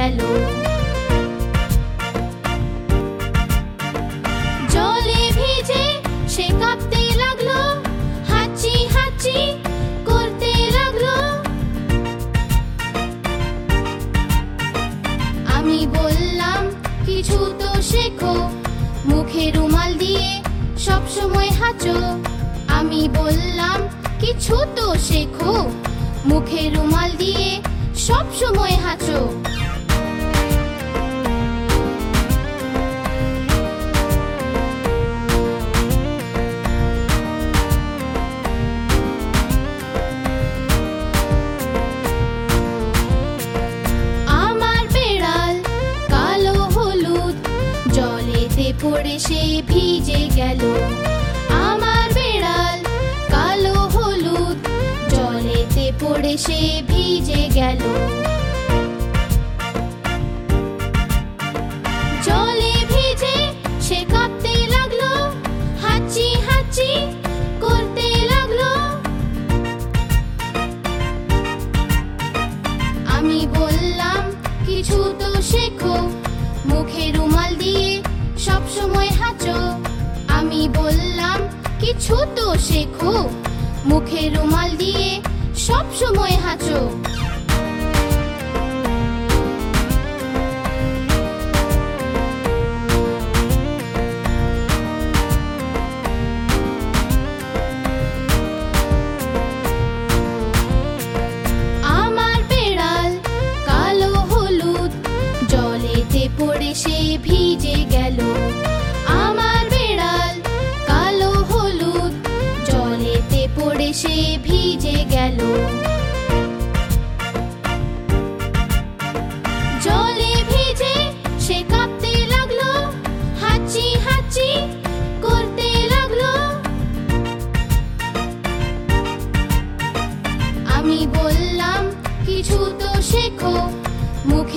গেল। জলে ভিজে সে লাগল, হাঁচি হাঁচি করতে লাগল। আমি বললাম, কিছু তো শেখো। মুখে রুমাল দিয়ে সব হাঁচো। আমি বললাম, কিছু তো শেখো। মুখে রুমাল দিয়ে সব সময় হাঁচো। পড়ে সে ভিজে গেল। আমার বেড়াল কালো হলুদ জলেতে পড়ে সে ভিজে গেল। তো শেখো। মুখে রুমাল দিয়ে সব সময় হাঁচো। পড়ে সে ভিজে গেল।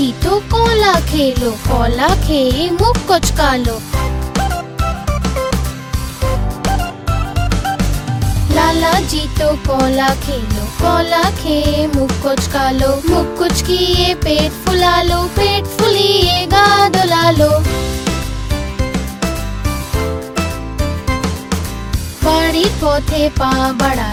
जीतो कोला खेलो कोला खे मुख कुछ लो लाला जीतो कोला खेलो कोला खे मुख कुछ लो मुख कुछ किए पेट फुला लो पेट फुलिए गा दुला लो बड़ी पोथे पा बड़ा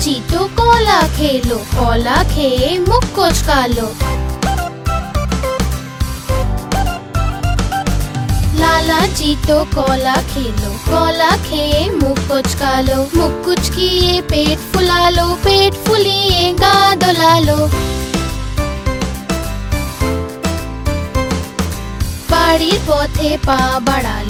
লালাজি তো কলা খেলো কলা খেয়ে মুখ কোচকালো লালাজি তো কলা খেলো কলা খেয়ে মুখ কোচকালো মুখ কুচকিয়ে পেট ফুলালো পেট ফুলিয়ে গা দোলালো বাড়ির পথে পা বাড়ালো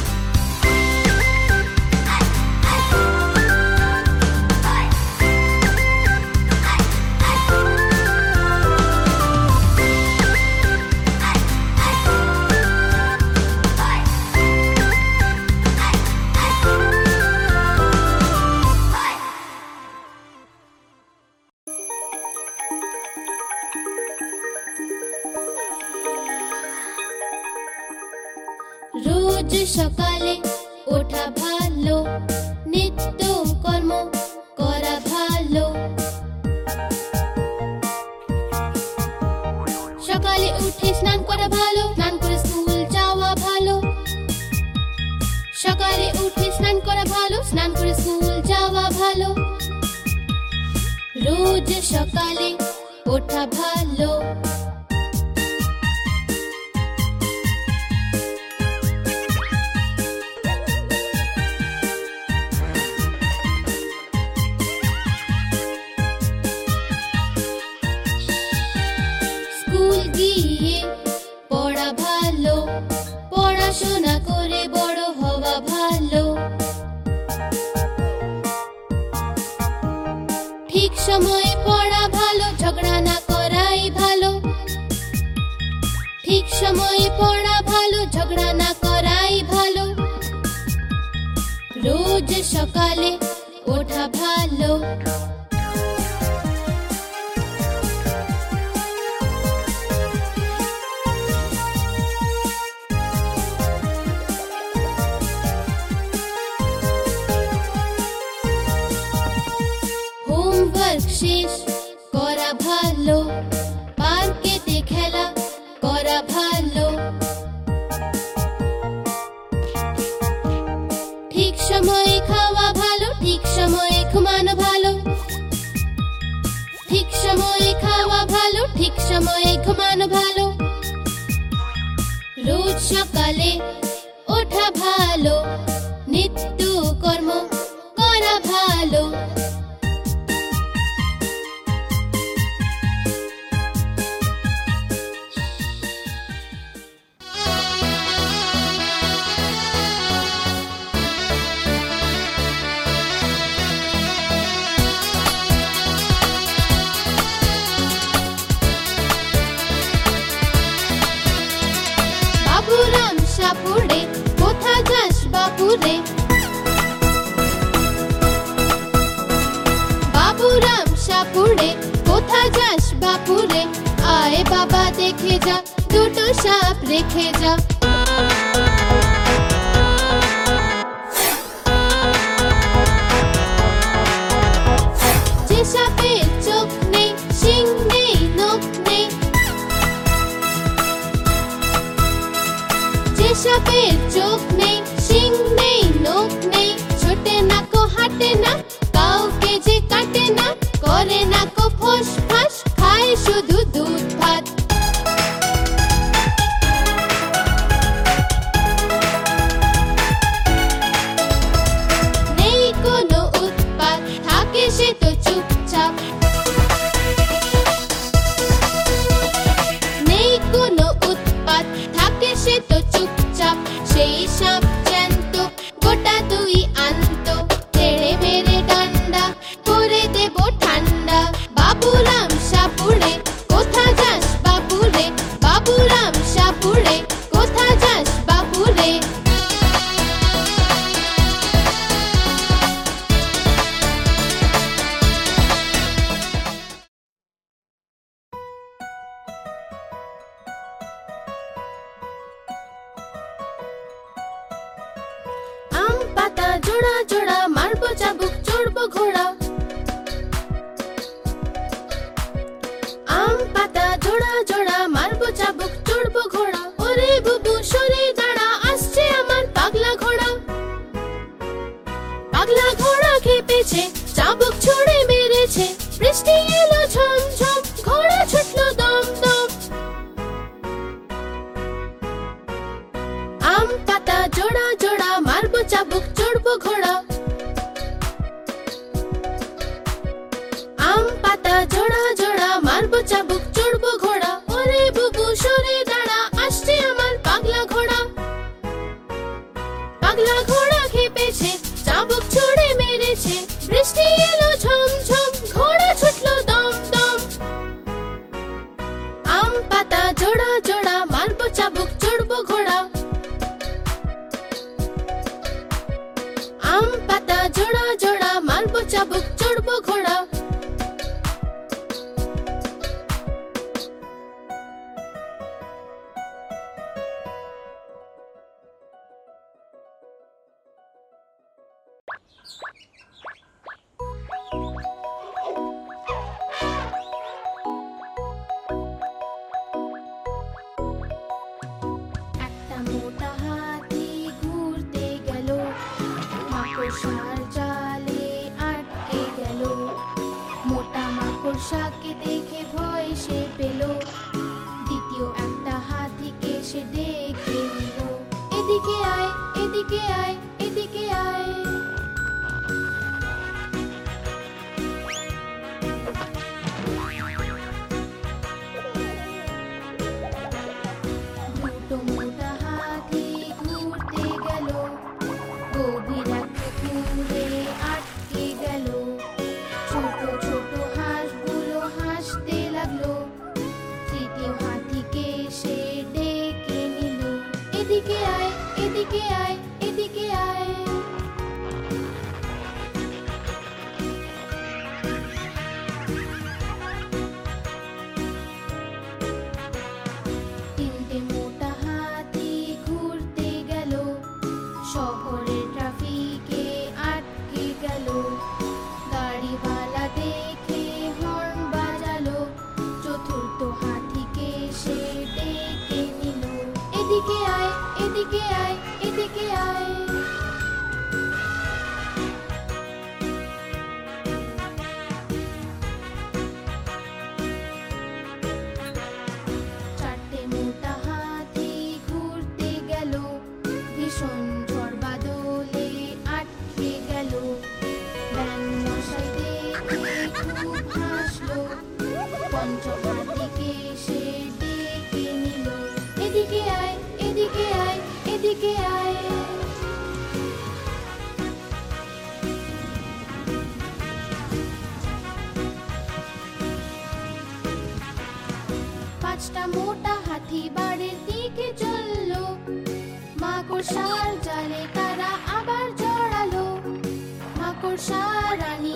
দিয়ে পড়া ভালো, পড়াশোনা করে বড় হওয়া ভালো। ঠিক সময়ে পড়া ভালো, ঝগড়া না করাই ভালো। ঠিক সময়ে পড়া ভালো, ঝগড়া না করাই ভালো। রোজ সকালে ওঠা ভালো। ঠিক সময়ে খাওয়া ভালো, ঠিক সময়ে ঘুমানো ভালো। রোজ সকালে ওঠা ভালো, নিত্য কর্ম করা ভালো। বাবুরাম সাপুরে কোথা যাস বাপুরে? আয় বাবা দেখে যা দুটো সাপ রেখে যা। এদিকে আয় এদিকে আয়। I. পাঁচটা মোটা হাতি বাড়ির দিকে চলল। মাকড়সার জালে তারা আবার জড়ালো। মাকড়সা রানী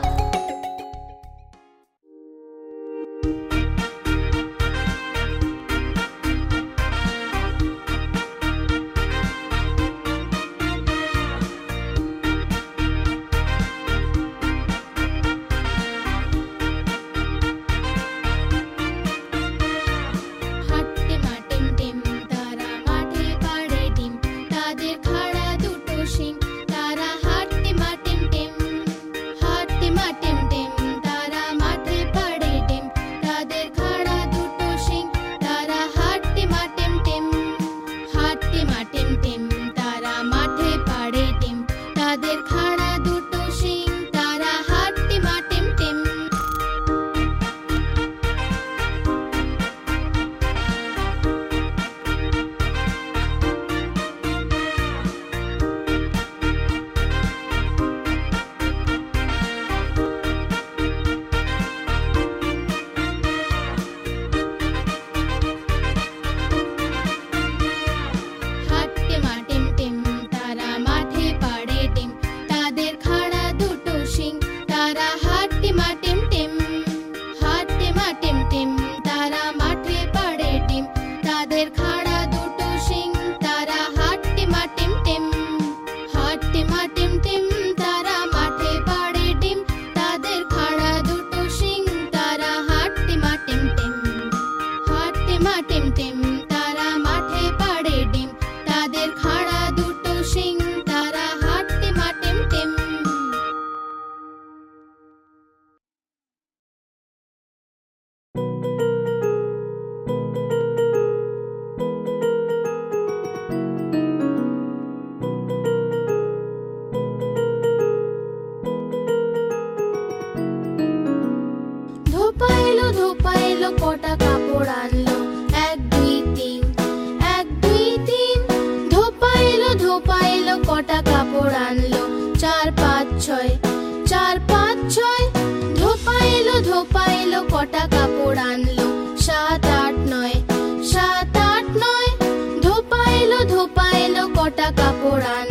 একটা কাপড় আন